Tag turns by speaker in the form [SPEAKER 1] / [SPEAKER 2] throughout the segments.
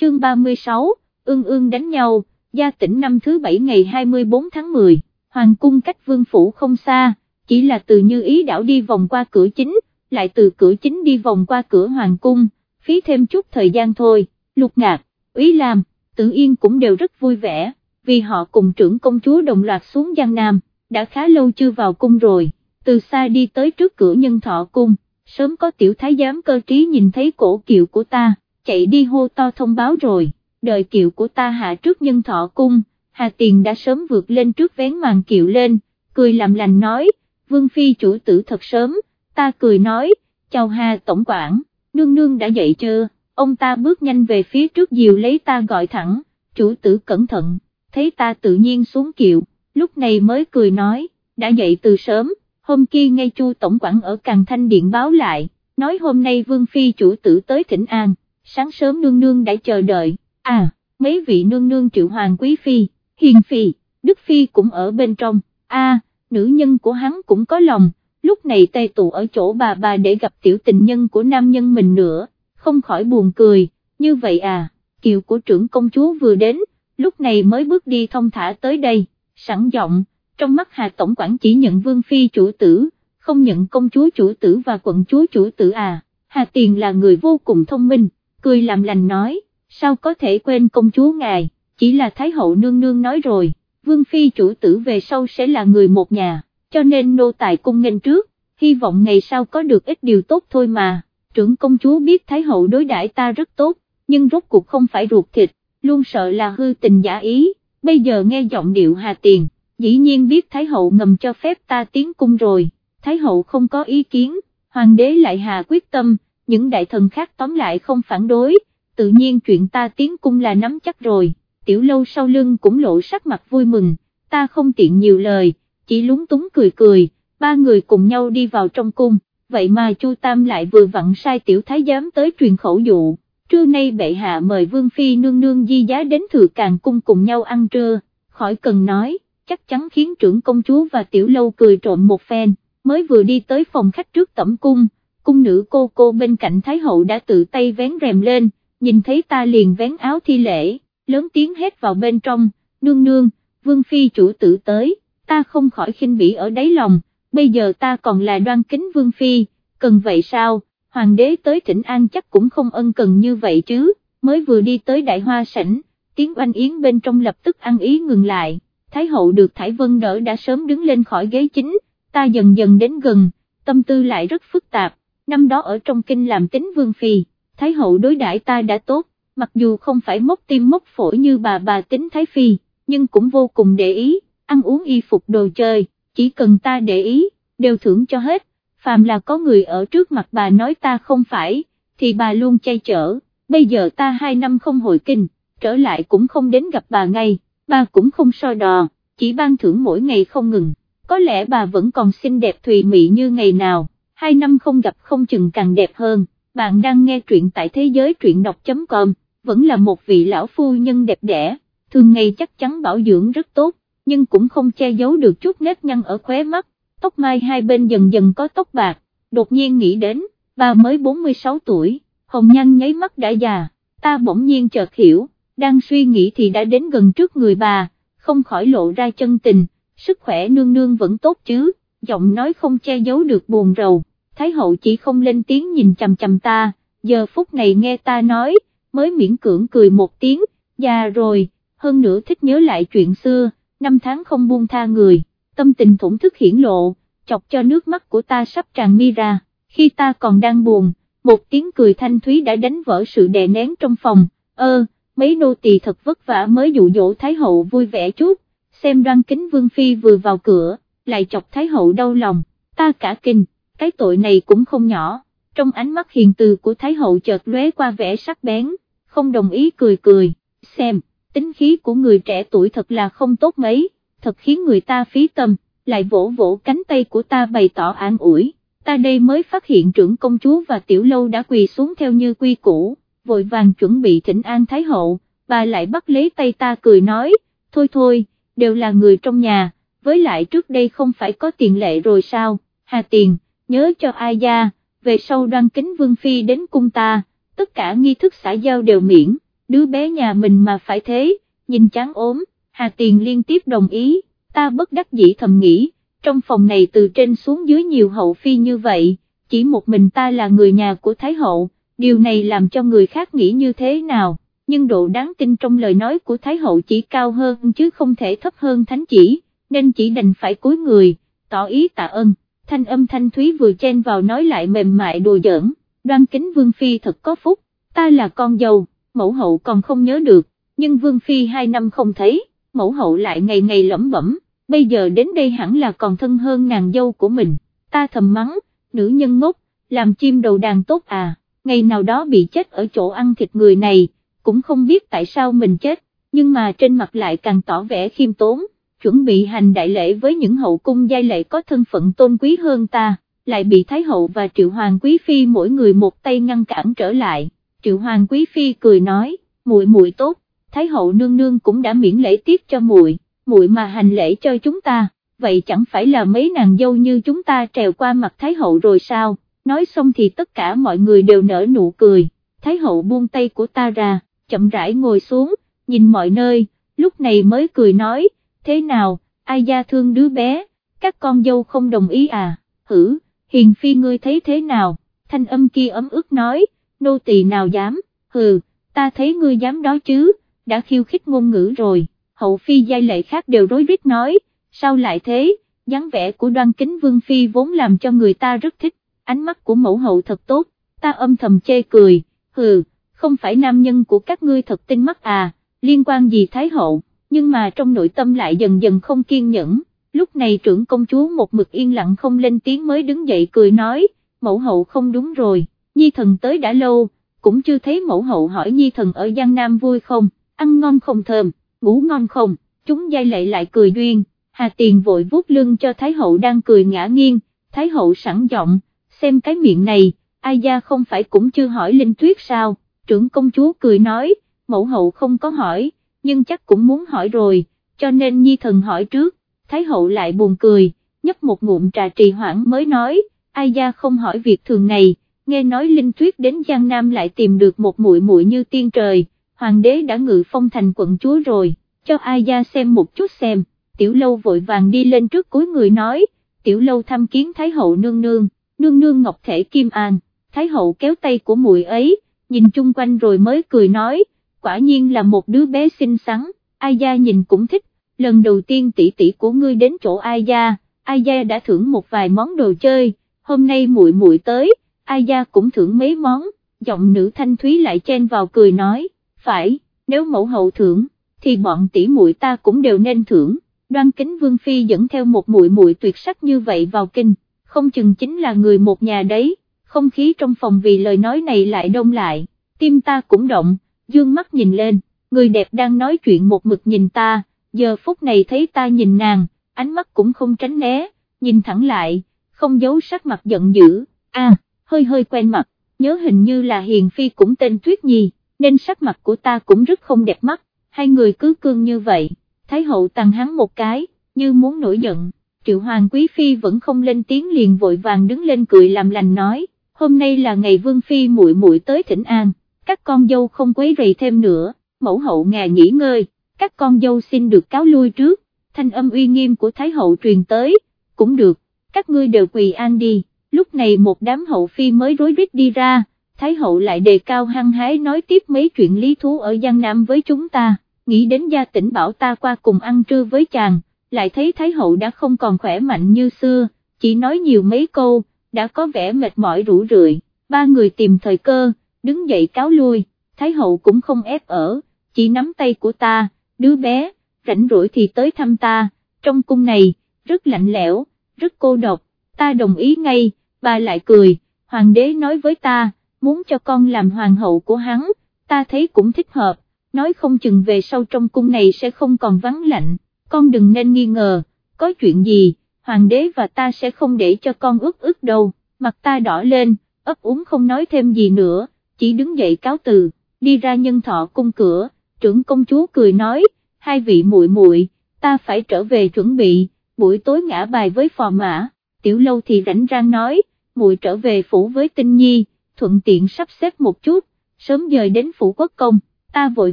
[SPEAKER 1] chương 36, ương ương đánh nhau, gia tỉnh năm thứ bảy ngày 24 tháng 10, hoàng cung cách vương phủ không xa, chỉ là từ như ý đảo đi vòng qua cửa chính, lại từ cửa chính đi vòng qua cửa hoàng cung, phí thêm chút thời gian thôi, lục ngạc, úy lam, tự yên cũng đều rất vui vẻ, vì họ cùng trưởng công chúa đồng loạt xuống Giang Nam, đã khá lâu chưa vào cung rồi, từ xa đi tới trước cửa nhân thọ cung, sớm có tiểu thái giám cơ trí nhìn thấy cổ kiệu của ta, chạy đi hô to thông báo rồi, đời kiệu của ta hạ trước nhân thọ cung, Hà Tiền đã sớm vượt lên trước vén màn kiệu lên, cười làm lành nói, Vương Phi chủ tử thật sớm, ta cười nói, chào Hà Tổng quản, nương nương đã dậy chưa, ông ta bước nhanh về phía trước diều lấy ta gọi thẳng, chủ tử cẩn thận, thấy ta tự nhiên xuống kiệu, lúc này mới cười nói, đã dậy từ sớm, hôm kia ngay chu tổng quản ở Càng Thanh Điện báo lại, nói hôm nay Vương Phi chủ tử tới thỉnh an, sáng sớm nương nương đã chờ đợi, à, mấy vị nương nương triệu hoàng quý phi, hiền phi, đức phi cũng ở bên trong, a nữ nhân của hắn cũng có lòng, lúc này tê tụ ở chỗ bà bà để gặp tiểu tình nhân của nam nhân mình nữa, không khỏi buồn cười, như vậy à, kiều của trưởng công chúa vừa đến, lúc này mới bước đi thông thả tới đây, sẵn giọng, trong mắt Hà Tổng quản chỉ nhận vương phi chủ tử, không nhận công chúa chủ tử và quận chúa chủ tử à, Hà Tiền là người vô cùng thông minh, cười làm lành nói, sao có thể quên công chúa ngài, chỉ là Thái hậu nương nương nói rồi, vương phi chủ tử về sau sẽ là người một nhà, cho nên nô tài cung nghênh trước, hy vọng ngày sau có được ít điều tốt thôi mà, trưởng công chúa biết Thái hậu đối đãi ta rất tốt, nhưng rốt cuộc không phải ruột thịt, luôn sợ là hư tình giả ý, bây giờ nghe giọng điệu Hà Tiền, dĩ nhiên biết Thái hậu ngầm cho phép ta tiến cung rồi, Thái hậu không có ý kiến, hoàng đế lại hà quyết tâm, những đại thần khác tóm lại không phản đối, tự nhiên chuyện ta tiến cung là nắm chắc rồi, tiểu lâu sau lưng cũng lộ sắc mặt vui mừng, ta không tiện nhiều lời, chỉ lúng túng cười cười, ba người cùng nhau đi vào trong cung, vậy mà Chu Tam lại vừa vặn sai tiểu thái giám tới truyền khẩu dụ, trưa nay bệ hạ mời Vương Phi nương nương di giá đến thừa càng cung cùng nhau ăn trưa, khỏi cần nói, chắc chắn khiến trưởng công chúa và tiểu lâu cười trộm một phen, mới vừa đi tới phòng khách trước tẩm cung, cung nữ cô cô bên cạnh Thái Hậu đã tự tay vén rèm lên, nhìn thấy ta liền vén áo thi lễ, lớn tiếng hét vào bên trong, nương nương, Vương Phi chủ tử tới, ta không khỏi khinh bỉ ở đáy lòng, bây giờ ta còn là đoan kính Vương Phi, cần vậy sao, Hoàng đế tới thỉnh an chắc cũng không ân cần như vậy chứ, mới vừa đi tới đại hoa sảnh, tiếng oanh yến bên trong lập tức ăn ý ngừng lại, Thái hậu được thái Vân đỡ đã sớm đứng lên khỏi ghế chính, ta dần dần đến gần, tâm tư lại rất phức tạp, năm đó ở trong kinh làm tính Vương Phi, Thái hậu đối đãi ta đã tốt, mặc dù không phải mốc tim mốc phổi như bà bà tính Thái Phi, nhưng cũng vô cùng để ý, ăn uống y phục đồ chơi, chỉ cần ta để ý, đều thưởng cho hết, phàm là có người ở trước mặt bà nói ta không phải, thì bà luôn chay chở, bây giờ ta hai năm không hồi kinh, trở lại cũng không đến gặp bà ngay, bà cũng không so đò, chỉ ban thưởng mỗi ngày không ngừng, có lẽ bà vẫn còn xinh đẹp thùy mị như ngày nào, hai năm không gặp không chừng càng đẹp hơn, bạn đang nghe truyện tại thế giới truyện đọc.com, vẫn là một vị lão phu nhân đẹp đẽ, thường ngày chắc chắn bảo dưỡng rất tốt, nhưng cũng không che giấu được chút nếp nhăn ở khóe mắt, tóc mai hai bên dần dần có tóc bạc, đột nhiên nghĩ đến, bà mới 46 tuổi, hồng nhan nháy mắt đã già, ta bỗng nhiên chợt hiểu, đang suy nghĩ thì đã đến gần trước người bà, không khỏi lộ ra chân tình, sức khỏe nương nương vẫn tốt chứ, giọng nói không che giấu được buồn rầu, Thái hậu chỉ không lên tiếng nhìn chầm chầm ta, giờ phút này nghe ta nói, mới miễn cưỡng cười một tiếng, già rồi, hơn nữa thích nhớ lại chuyện xưa, năm tháng không buông tha người, tâm tình thủng thức hiển lộ, chọc cho nước mắt của ta sắp tràn mi ra, khi ta còn đang buồn, một tiếng cười thanh thúy đã đánh vỡ sự đè nén trong phòng, ơ, mấy nô tỳ thật vất vả mới dụ dỗ Thái hậu vui vẻ chút, xem đoan kính vương phi vừa vào cửa, lại chọc Thái hậu đau lòng, ta cả kinh, cái tội này cũng không nhỏ, trong ánh mắt hiền từ của Thái hậu chợt lóe qua vẻ sắc bén, không đồng ý cười cười, xem, tính khí của người trẻ tuổi thật là không tốt mấy, thật khiến người ta phí tâm, lại vỗ vỗ cánh tay của ta bày tỏ an ủi, ta đây mới phát hiện trưởng công chúa và tiểu lâu đã quỳ xuống theo như quy củ vội vàng chuẩn bị thỉnh an Thái Hậu, bà lại bắt lấy tay ta cười nói, thôi thôi, đều là người trong nhà, với lại trước đây không phải có tiền lệ rồi sao, hà tiền, nhớ cho ai gia, về sau đoan kính Vương Phi đến cung ta, tất cả nghi thức xã giao đều miễn, đứa bé nhà mình mà phải thế, nhìn chán ốm, Hà Tiền liên tiếp đồng ý, ta bất đắc dĩ thầm nghĩ, trong phòng này từ trên xuống dưới nhiều hậu phi như vậy, chỉ một mình ta là người nhà của Thái Hậu, điều này làm cho người khác nghĩ như thế nào, nhưng độ đáng tin trong lời nói của Thái Hậu chỉ cao hơn chứ không thể thấp hơn thánh chỉ, nên chỉ đành phải cúi người, tỏ ý tạ ơn, thanh âm thanh thúy vừa chen vào nói lại mềm mại đùa giỡn, đoan kính Vương Phi thật có phúc, ta là con dâu, mẫu hậu còn không nhớ được, nhưng Vương Phi hai năm không thấy, mẫu hậu lại ngày ngày lẩm bẩm, bây giờ đến đây hẳn là còn thân hơn nàng dâu của mình, ta thầm mắng, nữ nhân ngốc, làm chim đầu đàn tốt à, ngày nào đó bị chết ở chỗ ăn thịt người này, cũng không biết tại sao mình chết, nhưng mà trên mặt lại càng tỏ vẻ khiêm tốn, chuẩn bị hành đại lễ với những hậu cung giai lệ có thân phận tôn quý hơn ta, lại bị Thái hậu và Triệu Hoàng Quý Phi mỗi người một tay ngăn cản trở lại, Triệu Hoàng Quý Phi cười nói, muội muội tốt, Thái hậu nương nương cũng đã miễn lễ tiếp cho muội, muội mà hành lễ cho chúng ta, vậy chẳng phải là mấy nàng dâu như chúng ta trèo qua mặt Thái hậu rồi sao, nói xong thì tất cả mọi người đều nở nụ cười, Thái hậu buông tay của ta ra, chậm rãi ngồi xuống, nhìn mọi nơi, lúc này mới cười nói, thế nào, ai gia thương đứa bé, các con dâu không đồng ý à, hử, hiền phi ngươi thấy thế nào, thanh âm kia ấm ức nói, nô tỳ nào dám, hừ, ta thấy ngươi dám đó chứ, đã khiêu khích ngôn ngữ rồi, hậu phi giai lệ khác đều rối rít nói, sao lại thế, dáng vẻ của đoan kính vương phi vốn làm cho người ta rất thích, ánh mắt của mẫu hậu thật tốt, ta âm thầm chê cười, hừ, không phải nam nhân của các ngươi thật tinh mắt à, liên quan gì thái hậu, nhưng mà trong nội tâm lại dần dần không kiên nhẫn, lúc này trưởng công chúa một mực yên lặng không lên tiếng mới đứng dậy cười nói, mẫu hậu không đúng rồi, nhi thần tới đã lâu, cũng chưa thấy mẫu hậu hỏi nhi thần ở Giang Nam vui không, ăn ngon không thơm, ngủ ngon không, chúng dây lệ lại cười duyên, Hà Tiền vội vuốt lưng cho Thái hậu đang cười ngã nghiêng, Thái hậu sẵn giọng, xem cái miệng này, ai gia không phải cũng chưa hỏi Linh Tuyết sao, trưởng công chúa cười nói, mẫu hậu không có hỏi, nhưng chắc cũng muốn hỏi rồi, cho nên nhi thần hỏi trước, Thái hậu lại buồn cười, nhấp một ngụm trà trì hoãn mới nói, ai gia không hỏi việc thường ngày. nghe nói Linh Tuyết đến Giang Nam lại tìm được một muội muội như tiên trời, hoàng đế đã ngự phong thành quận chúa rồi, cho ai gia xem một chút xem, tiểu lâu vội vàng đi lên trước cuối người nói, tiểu lâu thăm kiến Thái hậu nương nương, nương nương ngọc thể kim an, Thái hậu kéo tay của muội ấy, nhìn chung quanh rồi mới cười nói, quả nhiên là một đứa bé xinh xắn, ai gia nhìn cũng thích, lần đầu tiên tỷ tỷ của ngươi đến chỗ ai gia, ai gia đã thưởng một vài món đồ chơi, hôm nay muội muội tới, ai gia cũng thưởng mấy món, giọng nữ thanh thúy lại chen vào cười nói, phải, nếu mẫu hậu thưởng, thì bọn tỷ muội ta cũng đều nên thưởng, đoan kính vương phi dẫn theo một muội muội tuyệt sắc như vậy vào kinh, không chừng chính là người một nhà đấy, không khí trong phòng vì lời nói này lại đông lại, tim ta cũng động, dương mắt nhìn lên, người đẹp đang nói chuyện một mực nhìn ta, giờ phút này thấy ta nhìn nàng, ánh mắt cũng không tránh né, nhìn thẳng lại, không giấu sắc mặt giận dữ, a, hơi hơi quen mặt, nhớ hình như là Hiền Phi cũng tên Tuyết Nhi, nên sắc mặt của ta cũng rất không đẹp mắt, hai người cứ cương như vậy, Thái hậu tăng hắn một cái, như muốn nổi giận, Triệu Hoàng Quý Phi vẫn không lên tiếng liền vội vàng đứng lên cười làm lành nói, hôm nay là ngày Vương Phi muội muội tới thỉnh an các con dâu không quấy rầy thêm nữa, mẫu hậu ngà nghỉ ngơi, các con dâu xin được cáo lui trước, thanh âm uy nghiêm của Thái hậu truyền tới, cũng được, các ngươi đều quỳ an đi, lúc này một đám hậu phi mới rối rít đi ra, Thái hậu lại đề cao hăng hái nói tiếp mấy chuyện lý thú ở Giang Nam với chúng ta, nghĩ đến gia tỉnh bảo ta qua cùng ăn trưa với chàng, lại thấy Thái hậu đã không còn khỏe mạnh như xưa, chỉ nói nhiều mấy câu, đã có vẻ mệt mỏi rũ rượi, ba người tìm thời cơ, đứng dậy cáo lui, Thái hậu cũng không ép ở, chỉ nắm tay của ta, đứa bé, rảnh rỗi thì tới thăm ta, trong cung này, rất lạnh lẽo, rất cô độc, ta đồng ý ngay, bà lại cười, hoàng đế nói với ta, muốn cho con làm hoàng hậu của hắn, ta thấy cũng thích hợp, nói không chừng về sau trong cung này sẽ không còn vắng lạnh, con đừng nên nghi ngờ, có chuyện gì, hoàng đế và ta sẽ không để cho con ước ước đâu, mặt ta đỏ lên, ấp úng không nói thêm gì nữa chỉ đứng dậy cáo từ, đi ra nhân thọ cung cửa, trưởng công chúa cười nói, hai vị muội muội, ta phải trở về chuẩn bị, buổi tối ngã bài với phò mã, tiểu lâu thì rảnh rang nói, muội trở về phủ với tinh nhi, thuận tiện sắp xếp một chút, sớm dời đến phủ quốc công, ta vội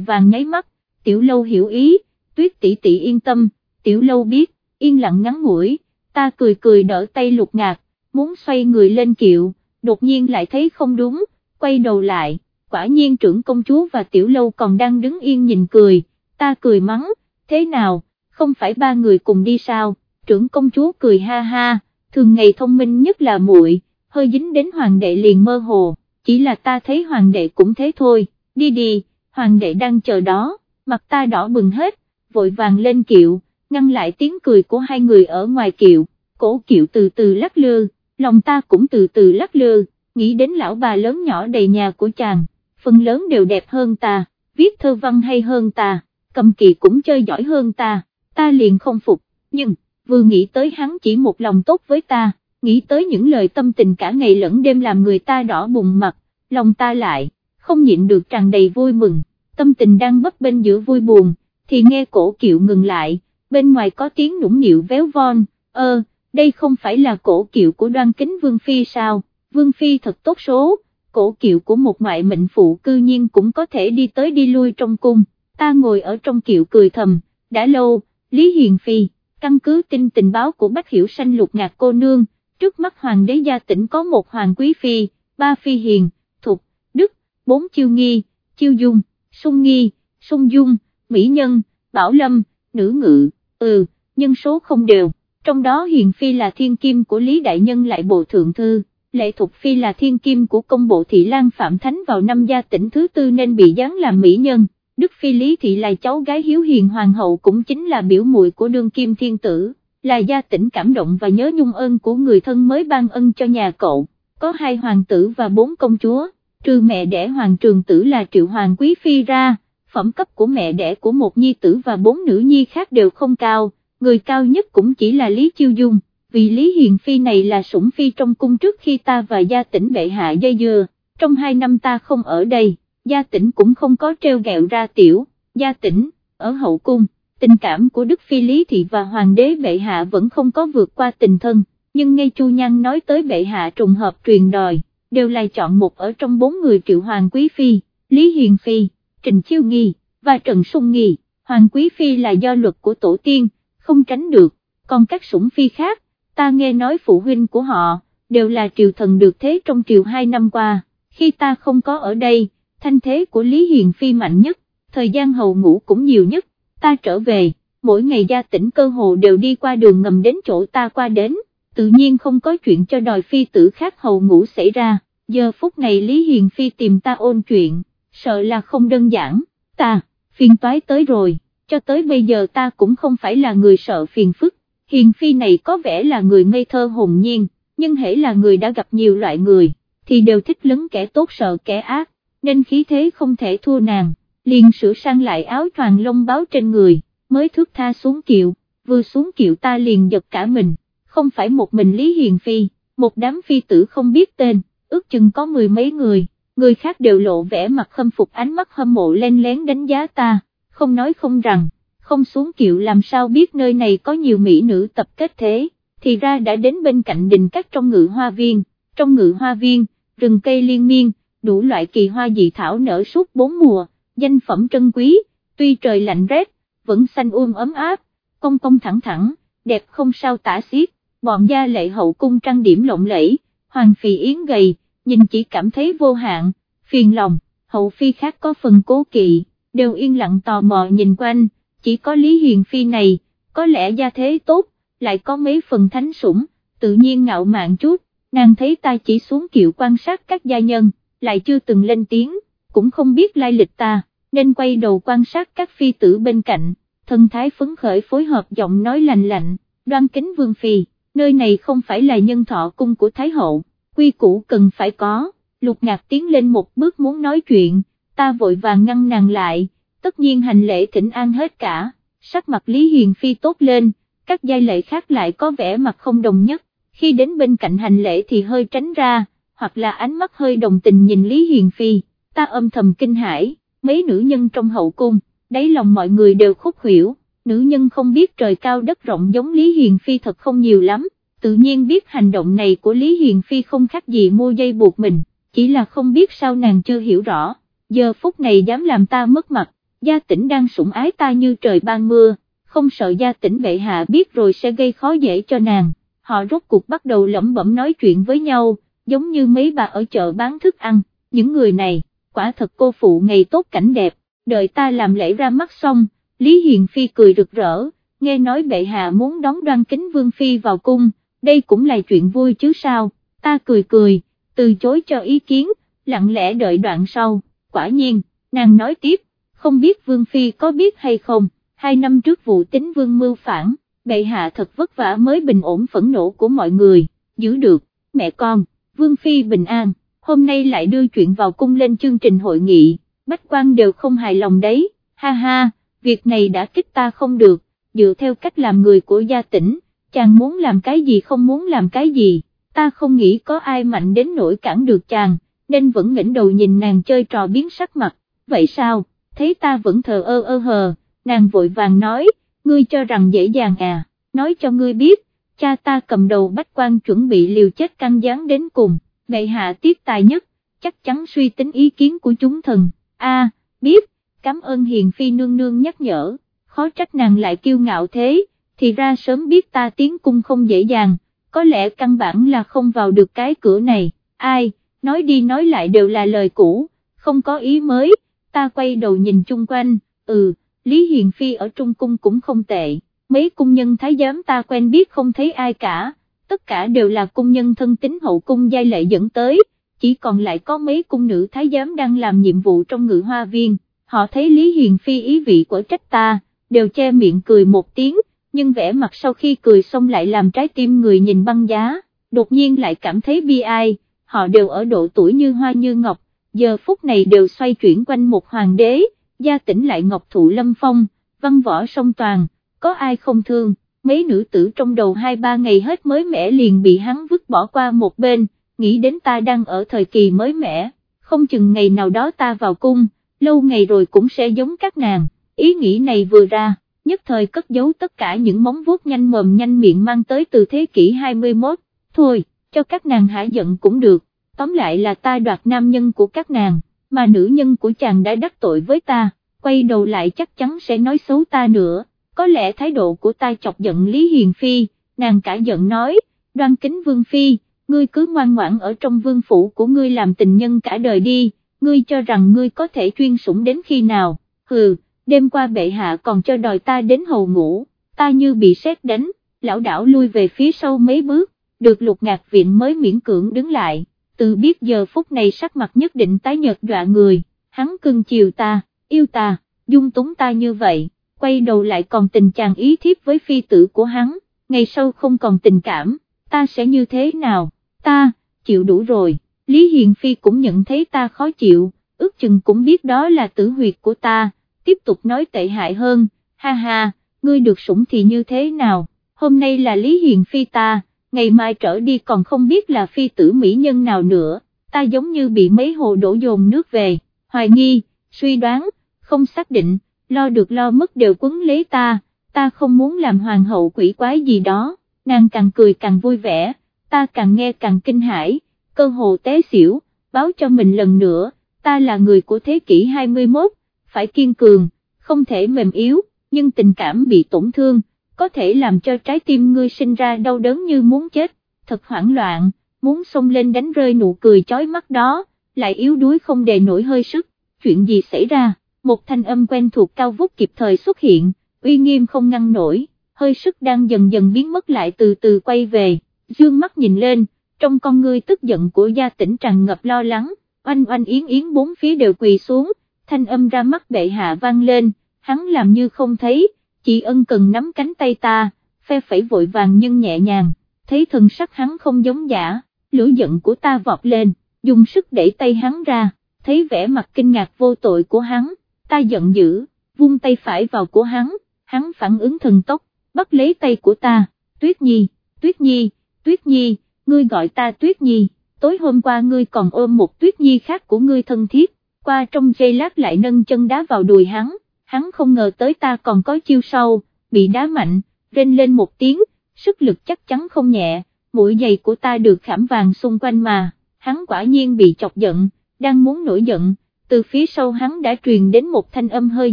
[SPEAKER 1] vàng nháy mắt, tiểu lâu hiểu ý, tuyết tỷ tỷ yên tâm, tiểu lâu biết, yên lặng ngắn ngủi, ta cười cười đỡ tay lục ngạc, muốn xoay người lên kiệu, đột nhiên lại thấy không đúng, quay đầu lại, quả nhiên trưởng công chúa và tiểu lâu còn đang đứng yên nhìn cười, ta cười mắng, thế nào, không phải ba người cùng đi sao, trưởng công chúa cười ha ha, thường ngày thông minh nhất là muội, hơi dính đến hoàng đệ liền mơ hồ, chỉ là ta thấy hoàng đệ cũng thế thôi, đi đi, hoàng đệ đang chờ đó, mặt ta đỏ bừng hết, vội vàng lên kiệu, ngăn lại tiếng cười của hai người ở ngoài kiệu, cổ kiệu từ từ lắc lư, lòng ta cũng từ từ lắc lư, nghĩ đến lão bà lớn nhỏ đầy nhà của chàng, phần lớn đều đẹp hơn ta, viết thơ văn hay hơn ta, cầm kỳ cũng chơi giỏi hơn ta, ta liền không phục, nhưng, vừa nghĩ tới hắn chỉ một lòng tốt với ta, nghĩ tới những lời tâm tình cả ngày lẫn đêm làm người ta đỏ bùng mặt, lòng ta lại, không nhịn được tràn đầy vui mừng, tâm tình đang bấp bên giữa vui buồn, thì nghe cổ kiệu ngừng lại, bên ngoài có tiếng nũng nịu véo von, ơ, đây không phải là cổ kiệu của đoan kính Vương Phi sao, Vương Phi thật tốt số, cổ kiệu của một ngoại mệnh phụ cư nhiên cũng có thể đi tới đi lui trong cung, ta ngồi ở trong kiệu cười thầm, đã lâu, Lý Hiền Phi, căn cứ tin tình báo của Bách Hiểu Sanh lục ngạc cô nương, trước mắt hoàng đế gia tỉnh có một hoàng quý phi, ba phi hiền, thục, đức, bốn chiêu nghi, chiêu dung, sung nghi, sung dung, mỹ nhân, bảo lâm, nữ ngự, ừ, nhân số không đều, trong đó hiền phi là thiên kim của Lý Đại Nhân lại bộ thượng thư, lệ thục phi là thiên kim của công bộ thị lan Phạm Thánh vào năm gia tỉnh thứ tư nên bị giáng làm mỹ nhân. Đức Phi Lý Thị là cháu gái hiếu hiền hoàng hậu cũng chính là biểu muội của đương kim thiên tử, là gia tỉnh cảm động và nhớ nhung ơn của người thân mới ban ân cho nhà cậu, có hai hoàng tử và bốn công chúa, trừ mẹ đẻ hoàng trường tử là triệu hoàng quý phi ra, phẩm cấp của mẹ đẻ của một nhi tử và bốn nữ nhi khác đều không cao, người cao nhất cũng chỉ là Lý Chiêu Dung, vì Lý Hiền Phi này là sủng phi trong cung trước khi ta và gia tỉnh bệ hạ dây dưa, trong hai năm ta không ở đây gia tỉnh cũng không có treo gẹo ra tiểu, gia tỉnh, ở hậu cung, tình cảm của Đức Phi Lý Thị và Hoàng đế bệ hạ vẫn không có vượt qua tình thân, nhưng ngay Chu Nhan nói tới bệ hạ trùng hợp truyền đòi, đều là chọn một ở trong bốn người triệu Hoàng Quý Phi, Lý Hiền Phi, Trình Chiêu Nghi, và Trần Sung Nghi, Hoàng Quý Phi là do luật của tổ tiên, không tránh được, còn các sủng phi khác, ta nghe nói phụ huynh của họ, đều là triều thần được thế trong triều hai năm qua, khi ta không có ở đây, thanh thế của Lý Hiền Phi mạnh nhất, thời gian hầu ngủ cũng nhiều nhất, ta trở về, mỗi ngày gia tỉnh cơ hồ đều đi qua đường ngầm đến chỗ ta qua đến, tự nhiên không có chuyện cho đòi phi tử khác hầu ngủ xảy ra, giờ phút này Lý Hiền Phi tìm ta ôn chuyện, sợ là không đơn giản, ta, phiền toái tới rồi, cho tới bây giờ ta cũng không phải là người sợ phiền phức, Hiền Phi này có vẻ là người ngây thơ hồn nhiên, nhưng hễ là người đã gặp nhiều loại người, thì đều thích lấn kẻ tốt sợ kẻ ác, nên khí thế không thể thua nàng, liền sửa sang lại áo choàng lông báo trên người, mới thước tha xuống kiệu, vừa xuống kiệu ta liền giật cả mình, không phải một mình Lý Hiền Phi, một đám phi tử không biết tên, ước chừng có mười mấy người, người khác đều lộ vẻ mặt khâm phục ánh mắt hâm mộ len lén đánh giá ta, không nói không rằng, không xuống kiệu làm sao biết nơi này có nhiều mỹ nữ tập kết thế, thì ra đã đến bên cạnh đình các trong ngự hoa viên, trong ngự hoa viên, rừng cây liên miên, đủ loại kỳ hoa dị thảo nở suốt bốn mùa, danh phẩm trân quý, tuy trời lạnh rét, vẫn xanh um ấm áp, cong cong thẳng thẳng, đẹp không sao tả xiết, bọn gia lệ hậu cung trang điểm lộng lẫy, hoàng phì yến gầy, nhìn chỉ cảm thấy vô hạn, phiền lòng, hậu phi khác có phần cố kỵ, đều yên lặng tò mò nhìn quanh, chỉ có Lý Hiền Phi này, có lẽ gia thế tốt, lại có mấy phần thánh sủng, tự nhiên ngạo mạn chút, nàng thấy ta chỉ xuống kiệu quan sát các gia nhân lại chưa từng lên tiếng, cũng không biết lai lịch ta, nên quay đầu quan sát các phi tử bên cạnh, thân thái phấn khởi phối hợp giọng nói lành lạnh, đoan kính vương phi, nơi này không phải là nhân thọ cung của Thái Hậu, quy củ cần phải có, lục ngạc tiến lên một bước muốn nói chuyện, ta vội vàng ngăn nàng lại, tất nhiên hành lễ thỉnh an hết cả, sắc mặt Lý Hiền Phi tốt lên, các giai lệ khác lại có vẻ mặt không đồng nhất, khi đến bên cạnh hành lễ thì hơi tránh ra, hoặc là ánh mắt hơi đồng tình nhìn Lý Hiền Phi, ta âm thầm kinh hãi, mấy nữ nhân trong hậu cung, đáy lòng mọi người đều khúc hiểu, nữ nhân không biết trời cao đất rộng giống Lý Hiền Phi thật không nhiều lắm, tự nhiên biết hành động này của Lý Hiền Phi không khác gì mua dây buộc mình, chỉ là không biết sao nàng chưa hiểu rõ, giờ phút này dám làm ta mất mặt, gia tỉnh đang sủng ái ta như trời ban mưa, không sợ gia tỉnh bệ hạ biết rồi sẽ gây khó dễ cho nàng, họ rốt cuộc bắt đầu lẩm bẩm nói chuyện với nhau, giống như mấy bà ở chợ bán thức ăn, những người này, quả thật cô phụ ngày tốt cảnh đẹp, đợi ta làm lễ ra mắt xong, Lý Hiền Phi cười rực rỡ, nghe nói bệ hạ muốn đón đoan kính Vương Phi vào cung, đây cũng là chuyện vui chứ sao, ta cười cười, từ chối cho ý kiến, lặng lẽ đợi đoạn sau, quả nhiên, nàng nói tiếp, không biết Vương Phi có biết hay không, hai năm trước vụ tính Vương mưu phản, bệ hạ thật vất vả mới bình ổn phẫn nộ của mọi người, giữ được, mẹ con, Vương Phi bình an, hôm nay lại đưa chuyện vào cung lên chương trình hội nghị, bách quan đều không hài lòng đấy, ha ha, việc này đã kích ta không được, dựa theo cách làm người của gia tỉnh, chàng muốn làm cái gì không muốn làm cái gì, ta không nghĩ có ai mạnh đến nỗi cản được chàng, nên vẫn ngẩng đầu nhìn nàng chơi trò biến sắc mặt, vậy sao, thấy ta vẫn thờ ơ ơ hờ, nàng vội vàng nói, ngươi cho rằng dễ dàng à, nói cho ngươi biết, cha ta cầm đầu bách quan chuẩn bị liều chết căng gián đến cùng, bệ hạ tiếc tài nhất, chắc chắn suy tính ý kiến của chúng thần, a biết, cảm ơn hiền phi nương nương nhắc nhở, khó trách nàng lại kiêu ngạo thế, thì ra sớm biết ta tiến cung không dễ dàng, có lẽ căn bản là không vào được cái cửa này, ai, nói đi nói lại đều là lời cũ, không có ý mới, ta quay đầu nhìn chung quanh, ừ, Lý Hiền Phi ở Trung Cung cũng không tệ, mấy cung nhân thái giám ta quen biết không thấy ai cả, tất cả đều là cung nhân thân tính hậu cung giai lệ dẫn tới, chỉ còn lại có mấy cung nữ thái giám đang làm nhiệm vụ trong ngự hoa viên, họ thấy Lý Hiền Phi ý vị của trách ta, đều che miệng cười một tiếng, nhưng vẻ mặt sau khi cười xong lại làm trái tim người nhìn băng giá, đột nhiên lại cảm thấy bi ai, họ đều ở độ tuổi như hoa như ngọc, giờ phút này đều xoay chuyển quanh một hoàng đế, gia tỉnh lại ngọc thụ lâm phong, văn võ song toàn, có ai không thương, mấy nữ tử trong đầu hai ba ngày hết mới mẻ liền bị hắn vứt bỏ qua một bên, nghĩ đến ta đang ở thời kỳ mới mẻ, không chừng ngày nào đó ta vào cung, lâu ngày rồi cũng sẽ giống các nàng, ý nghĩ này vừa ra, nhất thời cất giấu tất cả những móng vuốt nhanh mồm nhanh miệng mang tới từ thế kỷ 21, thôi, cho các nàng hả giận cũng được, tóm lại là ta đoạt nam nhân của các nàng, mà nữ nhân của chàng đã đắc tội với ta, quay đầu lại chắc chắn sẽ nói xấu ta nữa, có lẽ thái độ của ta chọc giận Lý Hiền Phi, nàng cả giận nói, đoan kính Vương Phi, ngươi cứ ngoan ngoãn ở trong vương phủ của ngươi làm tình nhân cả đời đi, ngươi cho rằng ngươi có thể chuyên sủng đến khi nào, hừ, đêm qua bệ hạ còn cho đòi ta đến hầu ngủ, ta như bị sét đánh, lão đảo lui về phía sau mấy bước, được lục ngạc viện mới miễn cưỡng đứng lại, từ biết giờ phút này sắc mặt nhất định tái nhợt dọa người, hắn cưng chiều ta, yêu ta, dung túng ta như vậy, quay đầu lại còn tình chàng ý thiếp với phi tử của hắn, ngày sau không còn tình cảm, ta sẽ như thế nào, ta, chịu đủ rồi, Lý Hiền Phi cũng nhận thấy ta khó chịu, ước chừng cũng biết đó là tử huyệt của ta, tiếp tục nói tệ hại hơn, ha ha, ngươi được sủng thì như thế nào, hôm nay là Lý Hiền Phi ta, ngày mai trở đi còn không biết là phi tử mỹ nhân nào nữa, ta giống như bị mấy hồ đổ dồn nước về, hoài nghi, suy đoán, không xác định, lo được lo mất đều quấn lấy ta, ta không muốn làm hoàng hậu quỷ quái gì đó, nàng càng cười càng vui vẻ, ta càng nghe càng kinh hãi, cơ hồ té xỉu, báo cho mình lần nữa, ta là người của thế kỷ 21, phải kiên cường, không thể mềm yếu, nhưng tình cảm bị tổn thương, có thể làm cho trái tim ngươi sinh ra đau đớn như muốn chết, thật hoảng loạn, muốn xông lên đánh rơi nụ cười chói mắt đó, lại yếu đuối không đề nổi hơi sức, chuyện gì xảy ra, một thanh âm quen thuộc cao vút kịp thời xuất hiện, uy nghiêm không ngăn nổi, hơi sức đang dần dần biến mất lại từ từ quay về, dương mắt nhìn lên, trong con ngươi tức giận của gia tỉnh tràn ngập lo lắng, oanh oanh yến yến bốn phía đều quỳ xuống, thanh âm ra mắt bệ hạ vang lên, hắn làm như không thấy, chị ân cần nắm cánh tay ta, phe phẩy vội vàng nhưng nhẹ nhàng, thấy thần sắc hắn không giống giả, lửa giận của ta vọt lên, dùng sức đẩy tay hắn ra, thấy vẻ mặt kinh ngạc vô tội của hắn, ta giận dữ, vung tay phải vào của hắn, hắn phản ứng thần tốc, bắt lấy tay của ta, tuyết nhi, tuyết nhi, tuyết nhi, ngươi gọi ta tuyết nhi, tối hôm qua ngươi còn ôm một tuyết nhi khác của ngươi thân thiết, qua trong giây lát lại nâng chân đá vào đùi hắn, hắn không ngờ tới ta còn có chiêu sâu, bị đá mạnh, rên lên một tiếng, sức lực chắc chắn không nhẹ, mũi giày của ta được khảm vàng xung quanh mà, hắn quả nhiên bị chọc giận, đang muốn nổi giận, từ phía sau hắn đã truyền đến một thanh âm hơi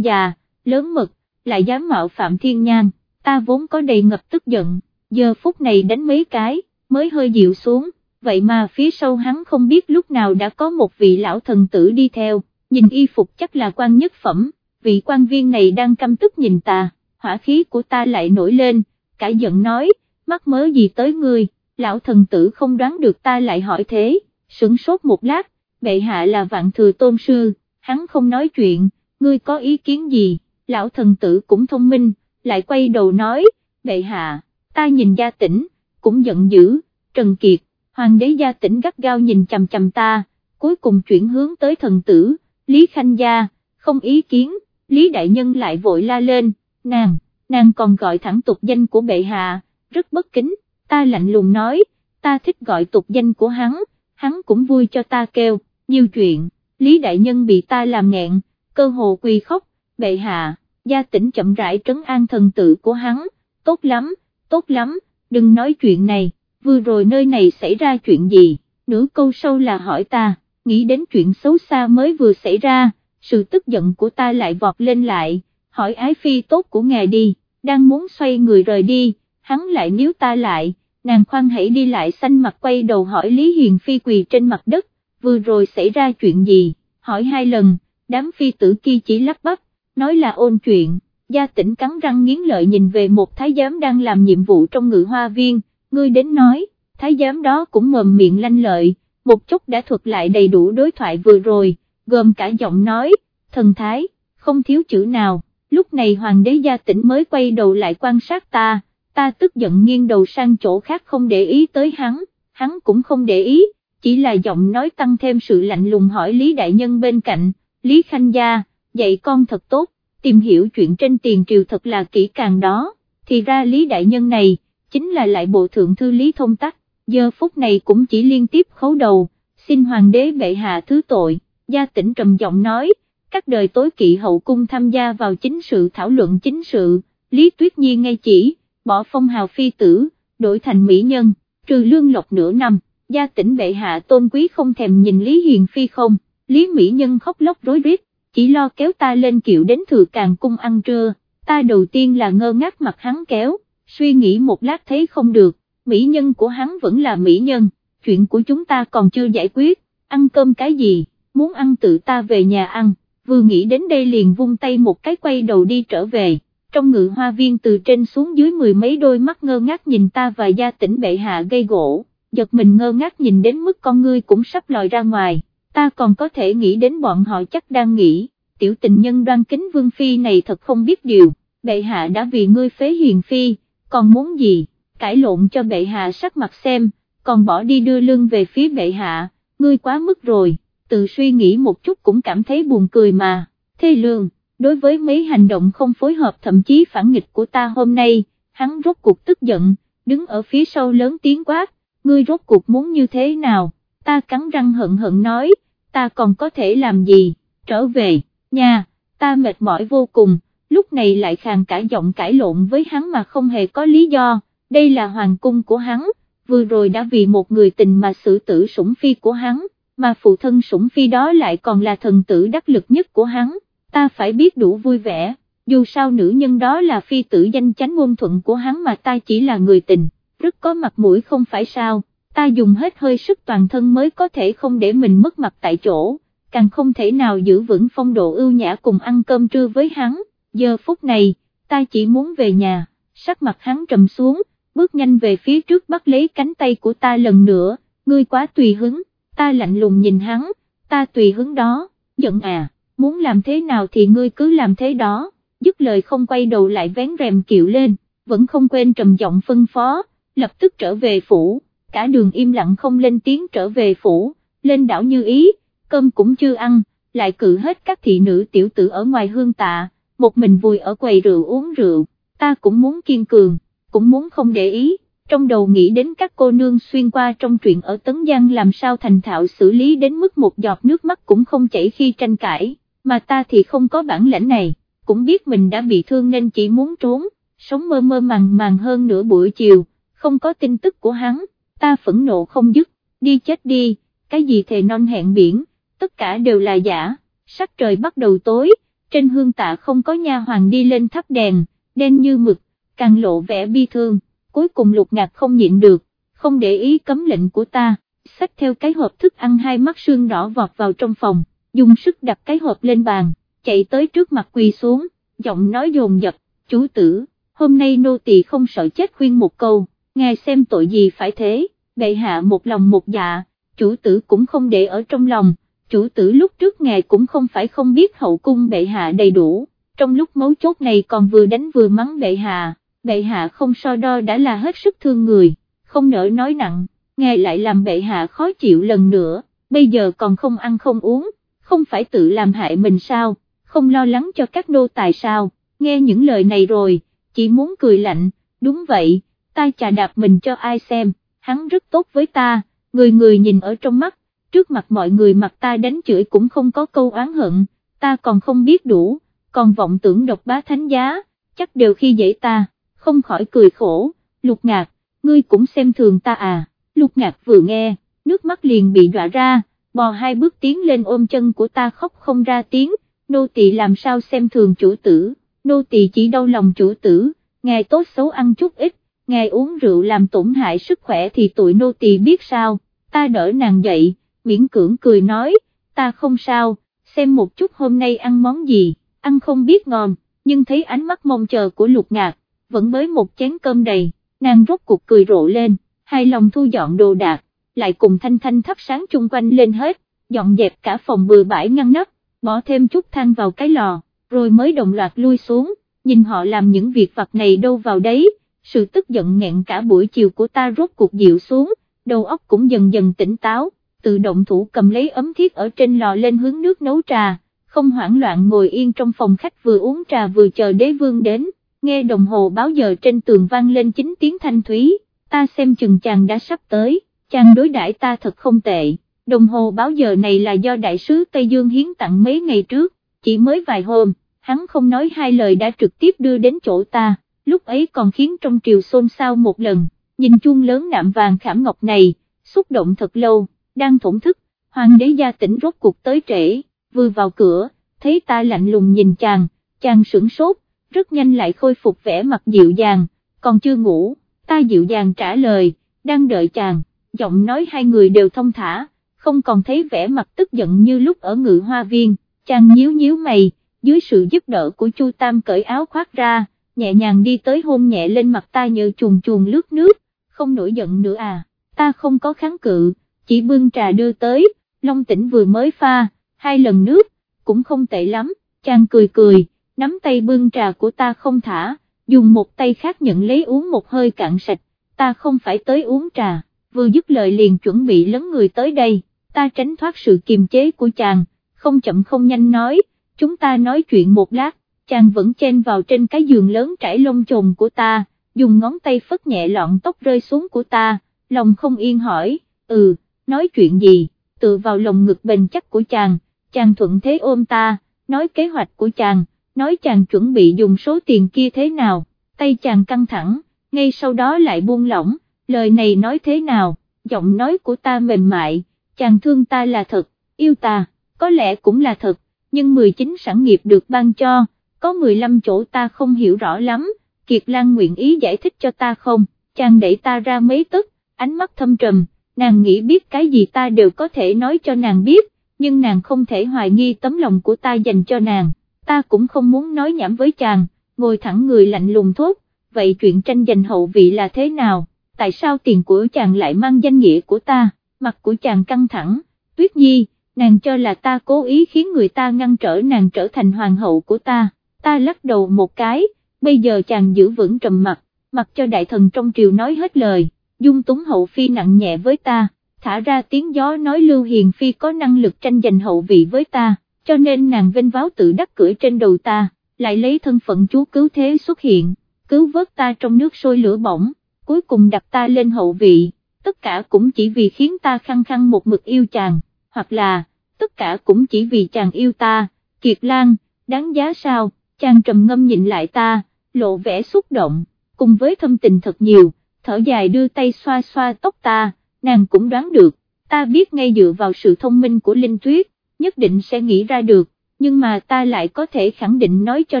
[SPEAKER 1] già, lớn mực, lại dám mạo phạm thiên nhan, ta vốn có đầy ngập tức giận, giờ phút này đánh mấy cái, mới hơi dịu xuống, vậy mà phía sau hắn không biết lúc nào đã có một vị lão thần tử đi theo, nhìn y phục chắc là quan nhất phẩm, vị quan viên này đang căm tức nhìn ta, hỏa khí của ta lại nổi lên, cả giận nói, mắc mớ gì tới ngươi, lão thần tử không đoán được ta lại hỏi thế, sửng sốt một lát, bệ hạ là vạn thừa tôn sư, hắn không nói chuyện, ngươi có ý kiến gì, lão thần tử cũng thông minh, lại quay đầu nói, bệ hạ, ta nhìn gia tỉnh, cũng giận dữ, Trần Kiệt, hoàng đế gia tỉnh gắt gao nhìn chầm chầm ta, cuối cùng chuyển hướng tới thần tử, Lý Khanh Gia, không ý kiến, Lý Đại Nhân lại vội la lên, nàng, nàng còn gọi thẳng tục danh của bệ hạ, rất bất kính, ta lạnh lùng nói, ta thích gọi tục danh của hắn, hắn cũng vui cho ta kêu, nhiều chuyện, Lý Đại Nhân bị ta làm nghẹn, cơ hồ quỳ khóc, bệ hạ, gia tỉnh chậm rãi trấn an thần tự của hắn, tốt lắm, tốt lắm, đừng nói chuyện này, vừa rồi nơi này xảy ra chuyện gì, nửa câu sau là hỏi ta, nghĩ đến chuyện xấu xa mới vừa xảy ra, sự tức giận của ta lại vọt lên lại, hỏi ái phi tốt của ngài đi, đang muốn xoay người rời đi, hắn lại níu ta lại, nàng khoan hãy đi lại xanh mặt quay đầu hỏi Lý Hiền Phi quỳ trên mặt đất, vừa rồi xảy ra chuyện gì, hỏi hai lần, đám phi tử kia chỉ lắp bắp, nói là ôn chuyện, gia tỉnh cắn răng nghiến lợi nhìn về một thái giám đang làm nhiệm vụ trong ngự hoa viên, ngươi đến nói, thái giám đó cũng mồm miệng lanh lợi, một chút đã thuật lại đầy đủ đối thoại vừa rồi, gồm cả giọng nói, thần thái, không thiếu chữ nào, lúc này hoàng đế gia tỉnh mới quay đầu lại quan sát ta, ta tức giận nghiêng đầu sang chỗ khác không để ý tới hắn, hắn cũng không để ý, chỉ là giọng nói tăng thêm sự lạnh lùng hỏi Lý Đại Nhân bên cạnh, Lý Khanh Gia, dạy con thật tốt, tìm hiểu chuyện trên tiền triều thật là kỹ càng đó, thì ra Lý Đại Nhân này, chính là lại bộ thượng thư Lý Thông Tắc, giờ phút này cũng chỉ liên tiếp khấu đầu, xin hoàng đế bệ hạ thứ tội, gia tỉnh trầm giọng nói, các đời tối kỵ hậu cung tham gia vào chính sự thảo luận chính sự, Lý Tuyết Nhi ngay chỉ, bỏ phong hào phi tử, đổi thành mỹ nhân, trừ lương lộc nửa năm, gia tỉnh bệ hạ tôn quý không thèm nhìn Lý Hiền Phi không, Lý Mỹ Nhân khóc lóc rối rít, chỉ lo kéo ta lên kiệu đến thừa càng cung ăn trưa, ta đầu tiên là ngơ ngác mặt hắn kéo, suy nghĩ một lát thấy không được, Mỹ Nhân của hắn vẫn là Mỹ Nhân, chuyện của chúng ta còn chưa giải quyết, ăn cơm cái gì, muốn ăn tự ta về nhà ăn, vừa nghĩ đến đây liền vung tay một cái quay đầu đi trở về trong ngự hoa viên từ trên xuống dưới mười mấy đôi mắt ngơ ngác nhìn ta và gia tỉnh bệ hạ gây gỗ, giật mình ngơ ngác nhìn đến mức con ngươi cũng sắp lòi ra ngoài, ta còn có thể nghĩ đến bọn họ chắc đang nghĩ, tiểu tình nhân đoan kính vương phi này thật không biết điều, bệ hạ đã vì ngươi phế hiền phi, còn muốn gì, cãi lộn cho bệ hạ sắc mặt xem, còn bỏ đi đưa lưng về phía bệ hạ, ngươi quá mức rồi, tự suy nghĩ một chút cũng cảm thấy buồn cười mà, thê lương đối với mấy hành động không phối hợp thậm chí phản nghịch của ta hôm nay, hắn rốt cuộc tức giận, đứng ở phía sau lớn tiếng quát, ngươi rốt cuộc muốn như thế nào, ta cắn răng hận hận nói, ta còn có thể làm gì, trở về, nhà, ta mệt mỏi vô cùng, lúc này lại khàn cả giọng cãi lộn với hắn mà không hề có lý do, đây là hoàng cung của hắn, vừa rồi đã vì một người tình mà xử tử sủng phi của hắn, mà phụ thân sủng phi đó lại còn là thần tử đắc lực nhất của hắn ta phải biết đủ vui vẻ, dù sao nữ nhân đó là phi tử danh chánh ngôn thuận của hắn mà ta chỉ là người tình, rất có mặt mũi không phải sao, ta dùng hết hơi sức toàn thân mới có thể không để mình mất mặt tại chỗ, càng không thể nào giữ vững phong độ ưu nhã cùng ăn cơm trưa với hắn, giờ phút này, ta chỉ muốn về nhà, sắc mặt hắn trầm xuống, bước nhanh về phía trước bắt lấy cánh tay của ta lần nữa, ngươi quá tùy hứng, ta lạnh lùng nhìn hắn, ta tùy hứng đó, giận à muốn làm thế nào thì ngươi cứ làm thế đó, dứt lời không quay đầu lại vén rèm kiệu lên, vẫn không quên trầm giọng phân phó, lập tức trở về phủ, cả đường im lặng không lên tiếng trở về phủ, lên đảo như ý, cơm cũng chưa ăn, lại cự hết các thị nữ tiểu tử ở ngoài hương tạ, một mình vùi ở quầy rượu uống rượu, ta cũng muốn kiên cường, cũng muốn không để ý, trong đầu nghĩ đến các cô nương xuyên qua trong truyện ở Tấn Giang làm sao thành thạo xử lý đến mức một giọt nước mắt cũng không chảy khi tranh cãi mà ta thì không có bản lĩnh này, cũng biết mình đã bị thương nên chỉ muốn trốn, sống mơ mơ màng màng hơn nửa buổi chiều, không có tin tức của hắn, ta phẫn nộ không dứt, đi chết đi, cái gì thề non hẹn biển, tất cả đều là giả, sắc trời bắt đầu tối, trên hương tạ không có nha hoàng đi lên thắp đèn, đen như mực, càng lộ vẻ bi thương, cuối cùng lục ngạc không nhịn được, không để ý cấm lệnh của ta, xách theo cái hộp thức ăn hai mắt sương đỏ vọt vào trong phòng, dùng sức đặt cái hộp lên bàn, chạy tới trước mặt quỳ xuống, giọng nói dồn dập, chú tử, hôm nay nô tỳ không sợ chết khuyên một câu, ngài xem tội gì phải thế, bệ hạ một lòng một dạ, chủ tử cũng không để ở trong lòng, chủ tử lúc trước ngài cũng không phải không biết hậu cung bệ hạ đầy đủ, trong lúc mấu chốt này còn vừa đánh vừa mắng bệ hạ, bệ hạ không so đo đã là hết sức thương người, không nỡ nói nặng, ngài lại làm bệ hạ khó chịu lần nữa, bây giờ còn không ăn không uống, không phải tự làm hại mình sao, không lo lắng cho các nô tài sao, nghe những lời này rồi, chỉ muốn cười lạnh, đúng vậy, ta chà đạp mình cho ai xem, hắn rất tốt với ta, người người nhìn ở trong mắt, trước mặt mọi người mặt ta đánh chửi cũng không có câu oán hận, ta còn không biết đủ, còn vọng tưởng độc bá thánh giá, chắc đều khi dễ ta, không khỏi cười khổ, lục ngạc, ngươi cũng xem thường ta à, lục ngạc vừa nghe, nước mắt liền bị đọa ra, bò hai bước tiến lên ôm chân của ta khóc không ra tiếng, nô tỳ làm sao xem thường chủ tử, nô tỳ chỉ đau lòng chủ tử, ngài tốt xấu ăn chút ít, ngài uống rượu làm tổn hại sức khỏe thì tụi nô tỳ biết sao, ta đỡ nàng dậy, miễn cưỡng cười nói, ta không sao, xem một chút hôm nay ăn món gì, ăn không biết ngon, nhưng thấy ánh mắt mong chờ của lục ngạc, vẫn mới một chén cơm đầy, nàng rốt cuộc cười rộ lên, hai lòng thu dọn đồ đạc, lại cùng thanh thanh thắp sáng chung quanh lên hết, dọn dẹp cả phòng bừa bãi ngăn nắp, bỏ thêm chút than vào cái lò, rồi mới đồng loạt lui xuống, nhìn họ làm những việc vặt này đâu vào đấy, sự tức giận nghẹn cả buổi chiều của ta rốt cuộc dịu xuống, đầu óc cũng dần dần tỉnh táo, tự động thủ cầm lấy ấm thiết ở trên lò lên hướng nước nấu trà, không hoảng loạn ngồi yên trong phòng khách vừa uống trà vừa chờ đế vương đến, nghe đồng hồ báo giờ trên tường vang lên chính tiếng thanh thúy, ta xem chừng chàng đã sắp tới, chàng đối đãi ta thật không tệ, đồng hồ báo giờ này là do đại sứ Tây Dương hiến tặng mấy ngày trước, chỉ mới vài hôm, hắn không nói hai lời đã trực tiếp đưa đến chỗ ta, lúc ấy còn khiến trong triều xôn xao một lần, nhìn chuông lớn nạm vàng khảm ngọc này, xúc động thật lâu, đang thổn thức, hoàng đế gia tỉnh rốt cuộc tới trễ, vừa vào cửa, thấy ta lạnh lùng nhìn chàng, chàng sửng sốt, rất nhanh lại khôi phục vẻ mặt dịu dàng, còn chưa ngủ, ta dịu dàng trả lời, đang đợi chàng, giọng nói hai người đều thông thả, không còn thấy vẻ mặt tức giận như lúc ở ngự hoa viên, chàng nhíu nhíu mày, dưới sự giúp đỡ của Chu Tam cởi áo khoác ra, nhẹ nhàng đi tới hôn nhẹ lên mặt ta như chuồn chuồn lướt nước, không nổi giận nữa à, ta không có kháng cự, chỉ bưng trà đưa tới, Long Tĩnh vừa mới pha, hai lần nước, cũng không tệ lắm, chàng cười cười, nắm tay bưng trà của ta không thả, dùng một tay khác nhận lấy uống một hơi cạn sạch, ta không phải tới uống trà, vừa dứt lời liền chuẩn bị lấn người tới đây, ta tránh thoát sự kiềm chế của chàng, không chậm không nhanh nói, chúng ta nói chuyện một lát, chàng vẫn chen vào trên cái giường lớn trải lông chồn của ta, dùng ngón tay phất nhẹ lọn tóc rơi xuống của ta, lòng không yên hỏi, ừ, nói chuyện gì, tự vào lồng ngực bền chắc của chàng, chàng thuận thế ôm ta, nói kế hoạch của chàng, nói chàng chuẩn bị dùng số tiền kia thế nào, tay chàng căng thẳng, ngay sau đó lại buông lỏng, lời này nói thế nào, giọng nói của ta mềm mại, chàng thương ta là thật, yêu ta, có lẽ cũng là thật, nhưng 19 sản nghiệp được ban cho, có 15 chỗ ta không hiểu rõ lắm, Kiệt Lan nguyện ý giải thích cho ta không, chàng đẩy ta ra mấy tức, ánh mắt thâm trầm, nàng nghĩ biết cái gì ta đều có thể nói cho nàng biết, nhưng nàng không thể hoài nghi tấm lòng của ta dành cho nàng, ta cũng không muốn nói nhảm với chàng, ngồi thẳng người lạnh lùng thốt, vậy chuyện tranh giành hậu vị là thế nào, tại sao tiền của chàng lại mang danh nghĩa của ta, mặt của chàng căng thẳng, tuyết nhi, nàng cho là ta cố ý khiến người ta ngăn trở nàng trở thành hoàng hậu của ta, ta lắc đầu một cái, bây giờ chàng giữ vững trầm mặt, mặc cho đại thần trong triều nói hết lời, dung túng hậu phi nặng nhẹ với ta, thả ra tiếng gió nói Lưu Hiền Phi có năng lực tranh giành hậu vị với ta, cho nên nàng vinh váo tự đắc cưỡi trên đầu ta, lại lấy thân phận chúa cứu thế xuất hiện, cứu vớt ta trong nước sôi lửa bỏng, cuối cùng đặt ta lên hậu vị, tất cả cũng chỉ vì khiến ta khăng khăng một mực yêu chàng, hoặc là, tất cả cũng chỉ vì chàng yêu ta, Kiệt Lan, đáng giá sao, chàng trầm ngâm nhìn lại ta, lộ vẻ xúc động, cùng với thâm tình thật nhiều, thở dài đưa tay xoa xoa tóc ta, nàng cũng đoán được, ta biết ngay dựa vào sự thông minh của Linh Tuyết, nhất định sẽ nghĩ ra được, nhưng mà ta lại có thể khẳng định nói cho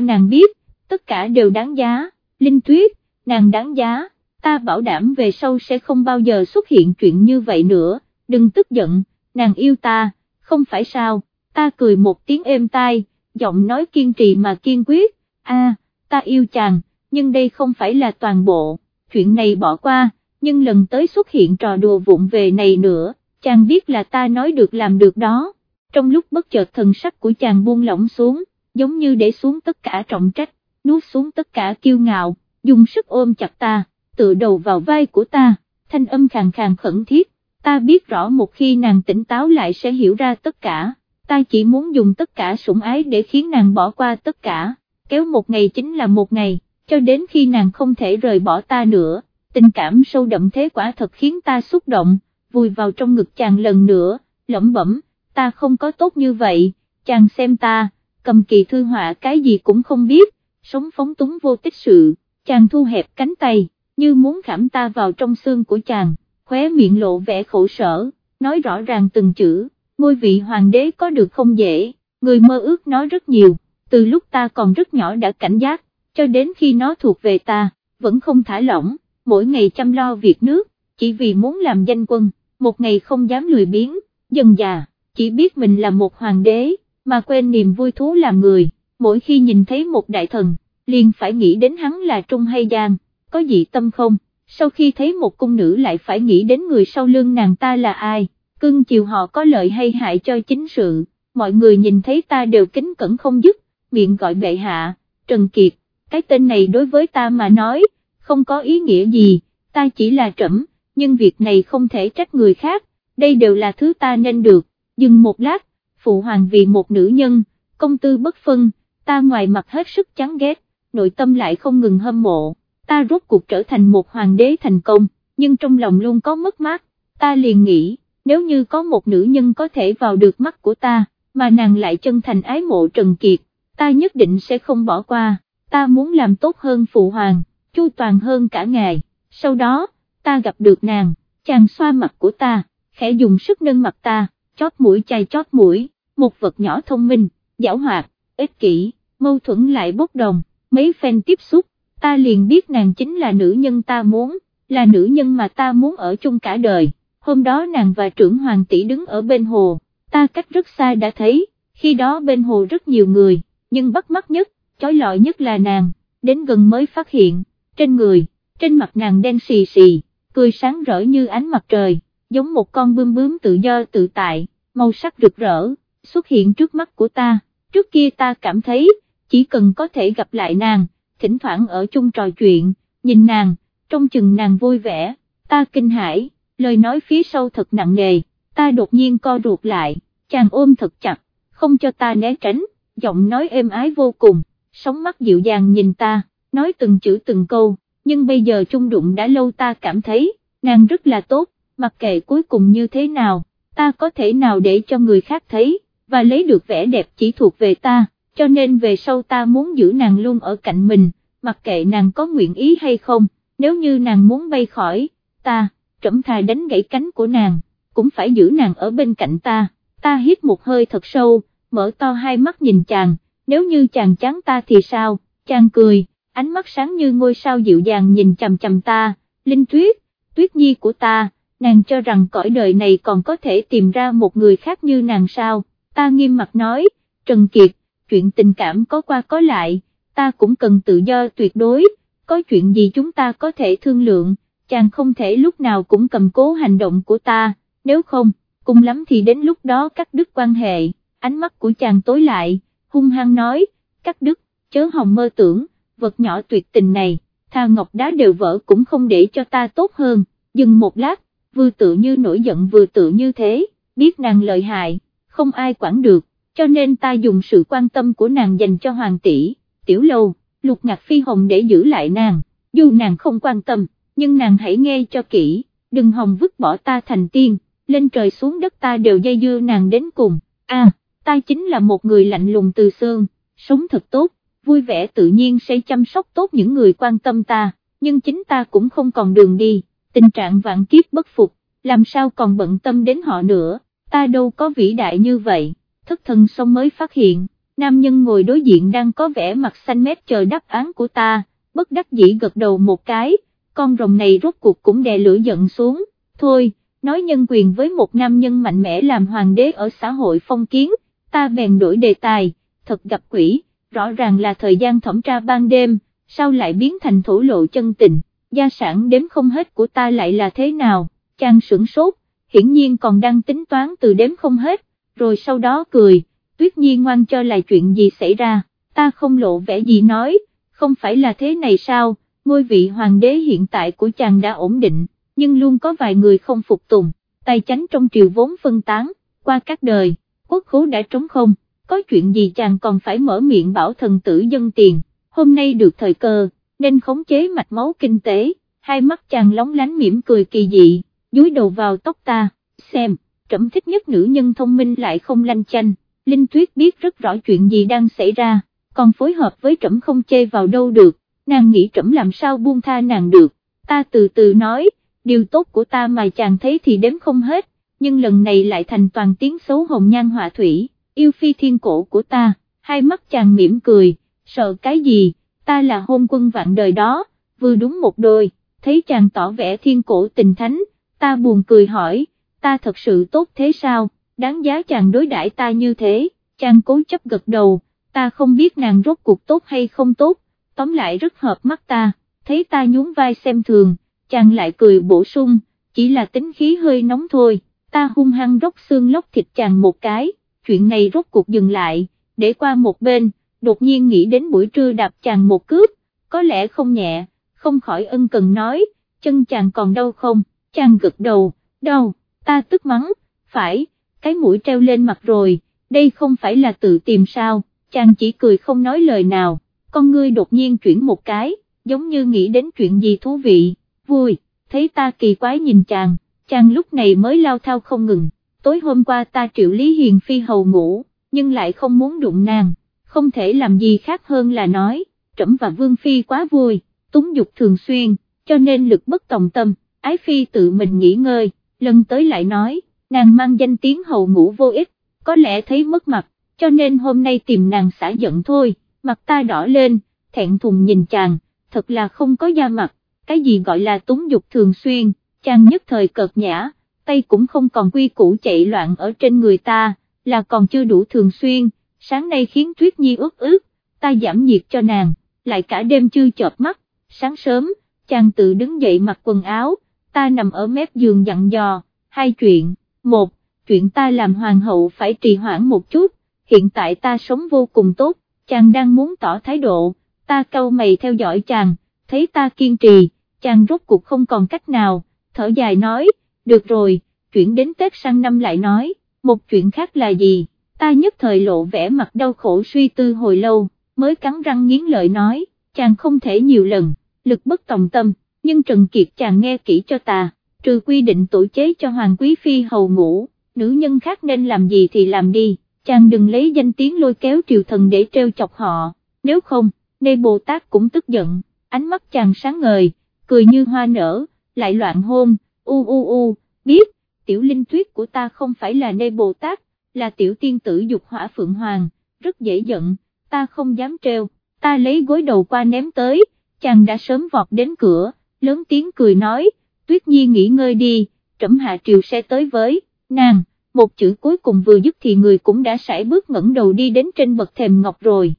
[SPEAKER 1] nàng biết, tất cả đều đáng giá, Linh Tuyết, nàng đáng giá, ta bảo đảm về sau sẽ không bao giờ xuất hiện chuyện như vậy nữa, đừng tức giận, nàng yêu ta, không phải sao, ta cười một tiếng êm tai, giọng nói kiên trì mà kiên quyết, a, ta yêu chàng, nhưng đây không phải là toàn bộ, chuyện này bỏ qua, nhưng lần tới xuất hiện trò đùa vụng về này nữa, chàng biết là ta nói được làm được đó, trong lúc bất chợt thần sắc của chàng buông lỏng xuống, giống như để xuống tất cả trọng trách, nuốt xuống tất cả kiêu ngạo, dùng sức ôm chặt ta, tự đầu vào vai của ta, thanh âm khàn khàn khẩn thiết, ta biết rõ một khi nàng tỉnh táo lại sẽ hiểu ra tất cả, ta chỉ muốn dùng tất cả sủng ái để khiến nàng bỏ qua tất cả, kéo một ngày chính là một ngày, cho đến khi nàng không thể rời bỏ ta nữa, tình cảm sâu đậm thế quả thật khiến ta xúc động, vùi vào trong ngực chàng lần nữa, lẩm bẩm, ta không có tốt như vậy, chàng xem ta, cầm kỳ thư họa cái gì cũng không biết, sống phóng túng vô tích sự, chàng thu hẹp cánh tay, như muốn khảm ta vào trong xương của chàng, khóe miệng lộ vẻ khổ sở, nói rõ ràng từng chữ, ngôi vị hoàng đế có được không dễ, người mơ ước nó rất nhiều, từ lúc ta còn rất nhỏ đã cảnh giác, cho đến khi nó thuộc về ta, vẫn không thả lỏng, mỗi ngày chăm lo việc nước, chỉ vì muốn làm danh quân, một ngày không dám lười biếng, dần già, chỉ biết mình là một hoàng đế, mà quên niềm vui thú làm người, mỗi khi nhìn thấy một đại thần, liền phải nghĩ đến hắn là Trung hay Giang, có gì tâm không, sau khi thấy một cung nữ lại phải nghĩ đến người sau lưng nàng ta là ai, cưng chiều họ có lợi hay hại cho chính sự, mọi người nhìn thấy ta đều kính cẩn không dứt, miệng gọi bệ hạ, Trần Kiệt, cái tên này đối với ta mà nói, không có ý nghĩa gì, ta chỉ là trẫm, nhưng việc này không thể trách người khác, đây đều là thứ ta nên được, dừng một lát, phụ hoàng vì một nữ nhân, công tư bất phân, ta ngoài mặt hết sức chán ghét, nội tâm lại không ngừng hâm mộ, ta rốt cuộc trở thành một hoàng đế thành công, nhưng trong lòng luôn có mất mát, ta liền nghĩ, nếu như có một nữ nhân có thể vào được mắt của ta, mà nàng lại chân thành ái mộ Trần Kiệt, ta nhất định sẽ không bỏ qua, ta muốn làm tốt hơn phụ hoàng, chu toàn hơn cả ngài, sau đó, ta gặp được nàng, chàng xoa mặt của ta, khẽ dùng sức nâng mặt ta, chót mũi chai chót mũi, một vật nhỏ thông minh, giảo hoạt, ích kỷ, mâu thuẫn lại bốc đồng, mấy phen tiếp xúc, ta liền biết nàng chính là nữ nhân ta muốn, là nữ nhân mà ta muốn ở chung cả đời, hôm đó nàng và trưởng hoàng tỷ đứng ở bên hồ, ta cách rất xa đã thấy, khi đó bên hồ rất nhiều người, nhưng bắt mắt nhất, chói lọi nhất là nàng, đến gần mới phát hiện, trên người, trên mặt nàng đen xì xì, cười sáng rỡ như ánh mặt trời, giống một con bướm bướm tự do tự tại, màu sắc rực rỡ, xuất hiện trước mắt của ta, trước kia ta cảm thấy, chỉ cần có thể gặp lại nàng, thỉnh thoảng ở chung trò chuyện, nhìn nàng, trong chừng nàng vui vẻ, ta kinh hãi, lời nói phía sau thật nặng nề, ta đột nhiên co ruột lại, chàng ôm thật chặt, không cho ta né tránh, giọng nói êm ái vô cùng, sóng mắt dịu dàng nhìn ta, nói từng chữ từng câu, nhưng bây giờ chung đụng đã lâu ta cảm thấy, nàng rất là tốt, mặc kệ cuối cùng như thế nào, ta có thể nào để cho người khác thấy, và lấy được vẻ đẹp chỉ thuộc về ta, cho nên về sau ta muốn giữ nàng luôn ở cạnh mình, mặc kệ nàng có nguyện ý hay không, nếu như nàng muốn bay khỏi, ta, trẫm thà đánh gãy cánh của nàng, cũng phải giữ nàng ở bên cạnh ta, ta hít một hơi thật sâu, mở to hai mắt nhìn chàng, nếu như chàng chán ta thì sao, chàng cười, ánh mắt sáng như ngôi sao dịu dàng nhìn chầm chầm ta, linh tuyết, tuyết nhi của ta, nàng cho rằng cõi đời này còn có thể tìm ra một người khác như nàng sao, ta nghiêm mặt nói, Trần Kiệt, chuyện tình cảm có qua có lại, ta cũng cần tự do tuyệt đối, có chuyện gì chúng ta có thể thương lượng, chàng không thể lúc nào cũng cầm cố hành động của ta, nếu không, cùng lắm thì đến lúc đó cắt đứt quan hệ, ánh mắt của chàng tối lại, hung hăng nói, cắt đứt, chớ hòng mơ tưởng, vật nhỏ tuyệt tình này, tha ngọc đá đều vỡ cũng không để cho ta tốt hơn, dừng một lát, vừa tự như nổi giận vừa tự như thế, biết nàng lợi hại, không ai quản được, cho nên ta dùng sự quan tâm của nàng dành cho hoàng tỷ, tiểu lâu, lục ngạc phi hồng để giữ lại nàng, dù nàng không quan tâm, nhưng nàng hãy nghe cho kỹ, đừng hồng vứt bỏ ta thành tiên, lên trời xuống đất ta đều dây dưa nàng đến cùng, a, ta chính là một người lạnh lùng từ xương, sống thật tốt, vui vẻ tự nhiên sẽ chăm sóc tốt những người quan tâm ta, nhưng chính ta cũng không còn đường đi, tình trạng vạn kiếp bất phục, làm sao còn bận tâm đến họ nữa, ta đâu có vĩ đại như vậy, thất thần xong mới phát hiện, nam nhân ngồi đối diện đang có vẻ mặt xanh mét chờ đáp án của ta, bất đắc dĩ gật đầu một cái, con rồng này rốt cuộc cũng đè lửa giận xuống, thôi, nói nhân quyền với một nam nhân mạnh mẽ làm hoàng đế ở xã hội phong kiến, ta bèn đổi đề tài, thật gặp quỷ, rõ ràng là thời gian thẩm tra ban đêm, sao lại biến thành thổ lộ chân tình, gia sản đếm không hết của ta lại là thế nào, chàng sửng sốt, hiển nhiên còn đang tính toán từ đếm không hết, rồi sau đó cười, tuyết nhi ngoan cho là chuyện gì xảy ra, ta không lộ vẻ gì nói, không phải là thế này sao, ngôi vị hoàng đế hiện tại của chàng đã ổn định, nhưng luôn có vài người không phục tùng, tài chánh trong triều vốn phân tán, qua các đời, quốc khố đã trống không, có chuyện gì chàng còn phải mở miệng bảo thần tử dân tiền, hôm nay được thời cơ, nên khống chế mạch máu kinh tế, hai mắt chàng lóng lánh mỉm cười kỳ dị, dúi đầu vào tóc ta, xem, trẫm thích nhất nữ nhân thông minh lại không lanh chanh, Linh Tuyết biết rất rõ chuyện gì đang xảy ra, còn phối hợp với trẫm không chê vào đâu được, nàng nghĩ trẫm làm sao buông tha nàng được, ta từ từ nói, điều tốt của ta mà chàng thấy thì đếm không hết, nhưng lần này lại thành toàn tiếng xấu hồng nhan họa thủy, yêu phi thiên cổ của ta, hai mắt chàng mỉm cười, sợ cái gì, ta là hôn quân vạn đời đó, vừa đúng một đôi, thấy chàng tỏ vẻ thiên cổ tình thánh, ta buồn cười hỏi, ta thật sự tốt thế sao, đáng giá chàng đối đãi ta như thế, chàng cố chấp gật đầu, ta không biết nàng rốt cuộc tốt hay không tốt, tóm lại rất hợp mắt ta, thấy ta nhún vai xem thường, chàng lại cười bổ sung, chỉ là tính khí hơi nóng thôi, ta hung hăng róc xương lóc thịt chàng một cái, chuyện này rốt cuộc dừng lại, để qua một bên, đột nhiên nghĩ đến buổi trưa đạp chàng một cướp, có lẽ không nhẹ, không khỏi ân cần nói, chân chàng còn đau không, chàng gật đầu, đau, ta tức mắng, phải, cái mũi treo lên mặt rồi, đây không phải là tự tìm sao, chàng chỉ cười không nói lời nào, con ngươi đột nhiên chuyển một cái, giống như nghĩ đến chuyện gì thú vị, vui, thấy ta kỳ quái nhìn chàng, chàng lúc này mới lao thao không ngừng, tối hôm qua ta triệu Lý Hiền Phi hầu ngủ, nhưng lại không muốn đụng nàng, không thể làm gì khác hơn là nói, trẫm và Vương Phi quá vui, túng dục thường xuyên, cho nên lực bất tòng tâm, ái Phi tự mình nghỉ ngơi, lần tới lại nói, nàng mang danh tiếng hầu ngủ vô ích, có lẽ thấy mất mặt, cho nên hôm nay tìm nàng xả giận thôi, mặt ta đỏ lên, thẹn thùng nhìn chàng, thật là không có da mặt, cái gì gọi là túng dục thường xuyên, chàng nhất thời cợt nhã, tay cũng không còn quy củ chạy loạn ở trên người ta, là còn chưa đủ thường xuyên, sáng nay khiến Tuyết Nhi ướt ướt, ta giảm nhiệt cho nàng, lại cả đêm chưa chợp mắt, sáng sớm, chàng tự đứng dậy mặc quần áo, ta nằm ở mép giường dặn dò, hai chuyện, một, chuyện ta làm hoàng hậu phải trì hoãn một chút, hiện tại ta sống vô cùng tốt, chàng đang muốn tỏ thái độ, ta câu mày theo dõi chàng, thấy ta kiên trì, chàng rốt cuộc không còn cách nào, thở dài nói, được rồi, chuyển đến Tết sang năm lại nói, một chuyện khác là gì, ta nhất thời lộ vẻ mặt đau khổ suy tư hồi lâu, mới cắn răng nghiến lợi nói, chàng không thể nhiều lần, lực bất tòng tâm, nhưng Trần Kiệt chàng nghe kỹ cho ta, trừ quy định tổ chế cho Hoàng Quý Phi hầu ngủ, nữ nhân khác nên làm gì thì làm đi, chàng đừng lấy danh tiếng lôi kéo triều thần để treo chọc họ, nếu không, Nê Bồ Tát cũng tức giận, ánh mắt chàng sáng ngời, cười như hoa nở, lại loạn hôn, u u u, biết, tiểu linh tuyết của ta không phải là Nê Bồ Tát, là tiểu tiên tử dục hỏa phượng hoàng, rất dễ giận, ta không dám treo, ta lấy gối đầu qua ném tới, chàng đã sớm vọt đến cửa, lớn tiếng cười nói, tuyết nhi nghỉ ngơi đi, trẫm hạ triều xe tới với, nàng, một chữ cuối cùng vừa dứt thì người cũng đã sải bước ngẩng đầu đi đến trên bậc thềm ngọc rồi.